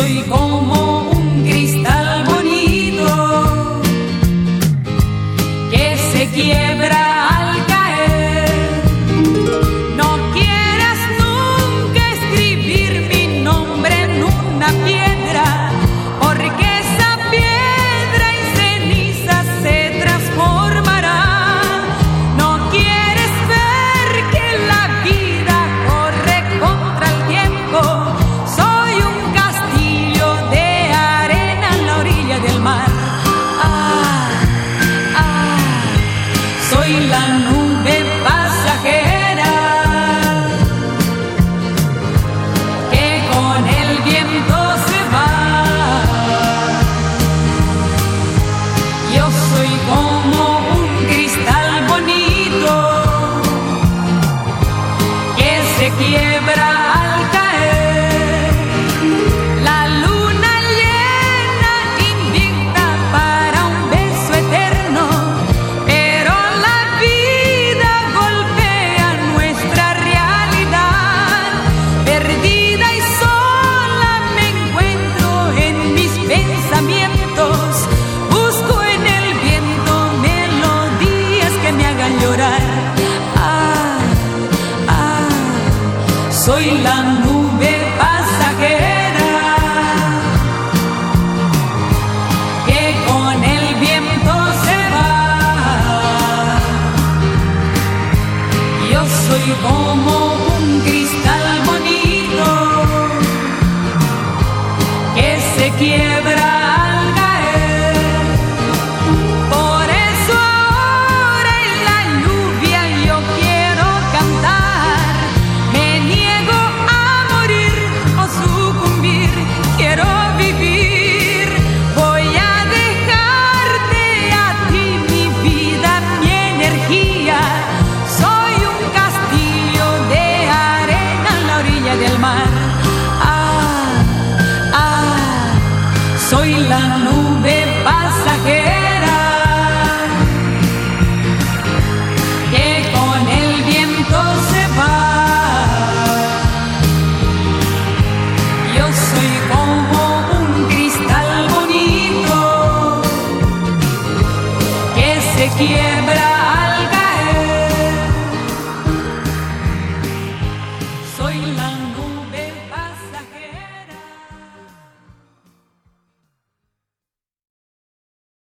醉过我 busco en el viento melodías que me hagan llorar. Ah, ah, soy la nube pasajera que con el viento se va. Yo soy vos. Ah, ah, soy la nube pasajera que con el viento se va. Yo soy como un cristal bonito que se quiere.